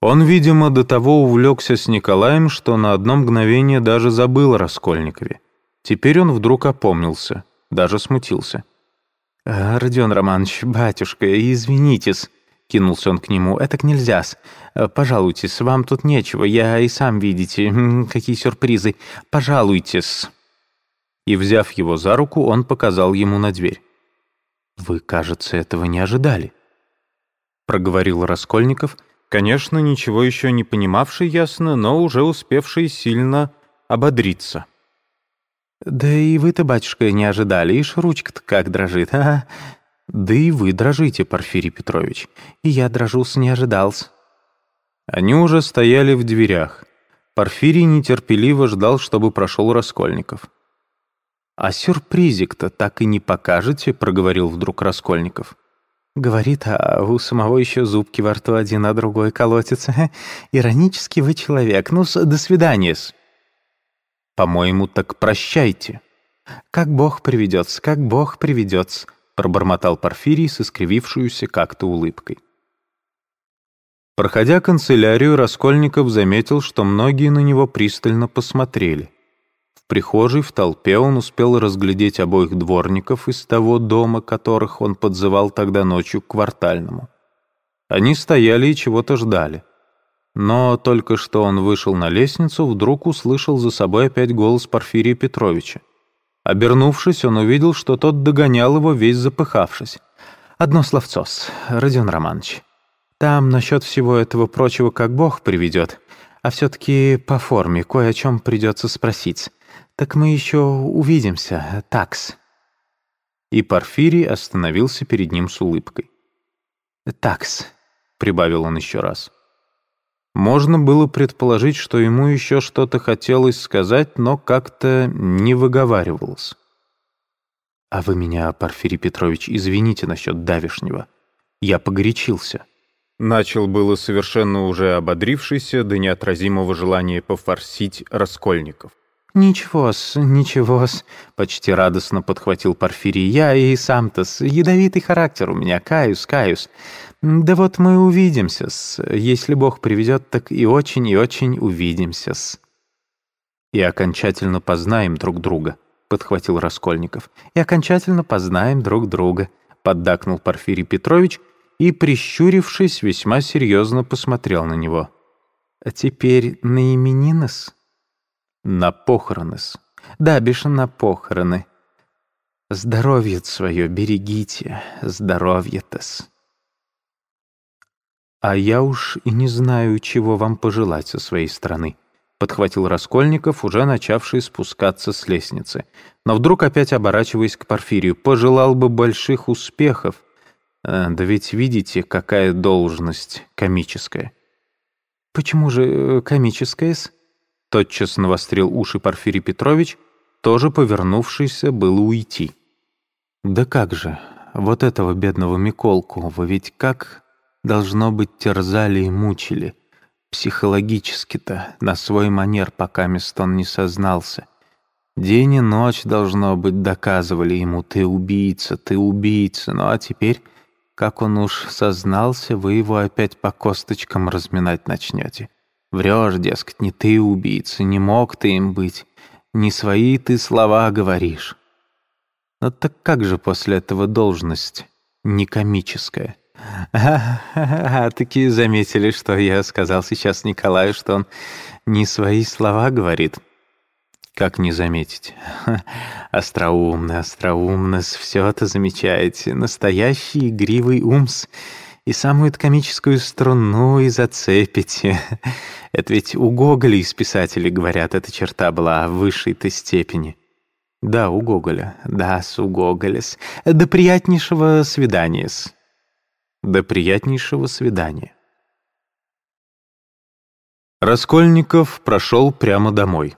Он, видимо, до того увлекся с Николаем, что на одно мгновение даже забыл о Раскольникове. Теперь он вдруг опомнился, даже смутился. «А, «Родион Романович, батюшка, извинитесь», — кинулся он к нему, — «этак нельзя-с. Пожалуйтесь, вам тут нечего, я и сам видите, какие сюрпризы. Пожалуйтесь». И, взяв его за руку, он показал ему на дверь. «Вы, кажется, этого не ожидали», — проговорил Раскольников, конечно, ничего еще не понимавший ясно, но уже успевший сильно ободриться. «Да и вы-то, батюшка, не ожидали, ишь ручка-то как дрожит, а? Да и вы дрожите, Порфирий Петрович, и я дрожусь не ожидался». Они уже стояли в дверях. Порфирий нетерпеливо ждал, чтобы прошел Раскольников. «А сюрпризик-то так и не покажете?» — проговорил вдруг Раскольников. «Говорит, а у самого еще зубки во рту один, а другой колотится. Иронический вы человек. ну до свидания-с». «По-моему, так прощайте». «Как Бог приведется, как Бог приведется», — пробормотал Порфирий с искривившуюся как-то улыбкой. Проходя канцелярию, Раскольников заметил, что многие на него пристально посмотрели прихожей в толпе он успел разглядеть обоих дворников из того дома, которых он подзывал тогда ночью к квартальному. Они стояли и чего-то ждали. Но только что он вышел на лестницу, вдруг услышал за собой опять голос Порфирия Петровича. Обернувшись, он увидел, что тот догонял его, весь запыхавшись. «Одно словцо Родион Романович. Там насчет всего этого прочего как Бог приведет, а все-таки по форме кое о чем придется спросить. «Так мы еще увидимся, такс». И Порфирий остановился перед ним с улыбкой. «Такс», — прибавил он еще раз. Можно было предположить, что ему еще что-то хотелось сказать, но как-то не выговаривалось. «А вы меня, Порфирий Петрович, извините насчет давешнего. Я погорячился». Начал было совершенно уже ободрившийся до неотразимого желания пофорсить Раскольников. «Ничего-с, ничего-с», — почти радостно подхватил Порфирий. «Я и сам-то-с, ядовитый характер у меня, каюсь, каюсь. Да вот мы увидимся-с. Если Бог приведет, так и очень и очень увидимся-с». «И окончательно познаем друг друга», — подхватил Раскольников. «И окончательно познаем друг друга», — поддакнул Порфирий Петрович и, прищурившись, весьма серьезно посмотрел на него. «А теперь на именинос?» На похороны-с. Да, бешено на похороны. Здоровье свое берегите, здоровье-то-с. А я уж и не знаю, чего вам пожелать со своей стороны. Подхватил Раскольников, уже начавший спускаться с лестницы. Но вдруг опять оборачиваясь к Порфирию, пожелал бы больших успехов. А, да ведь видите, какая должность комическая. Почему же э, комическая-с? Тотчас навострил уши Порфирий Петрович, тоже повернувшийся было уйти. «Да как же, вот этого бедного Миколку вы ведь как, должно быть, терзали и мучили. Психологически-то, на свой манер, пока мест он не сознался. День и ночь, должно быть, доказывали ему, ты убийца, ты убийца, ну а теперь, как он уж сознался, вы его опять по косточкам разминать начнете. Врешь, дескать, не ты убийца, не мог ты им быть, не свои ты слова говоришь. Но так как же после этого должность не комическая? А, такие заметили, что я сказал сейчас Николаю, что он не свои слова говорит. Как не заметить? Остроумно, остроумно, все это замечаете. Настоящий игривый умс — и самую комическую струну и зацепите. Это ведь у Гоголя из писателей, говорят, эта черта была в высшей-то степени. Да, у Гоголя. Да, с у Гоголя-с. До приятнейшего свидания-с. До приятнейшего свидания. Раскольников прошел прямо домой.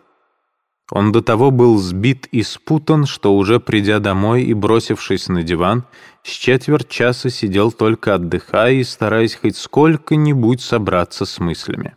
Он до того был сбит и спутан, что уже придя домой и бросившись на диван, с четверть часа сидел только отдыхая и стараясь хоть сколько-нибудь собраться с мыслями.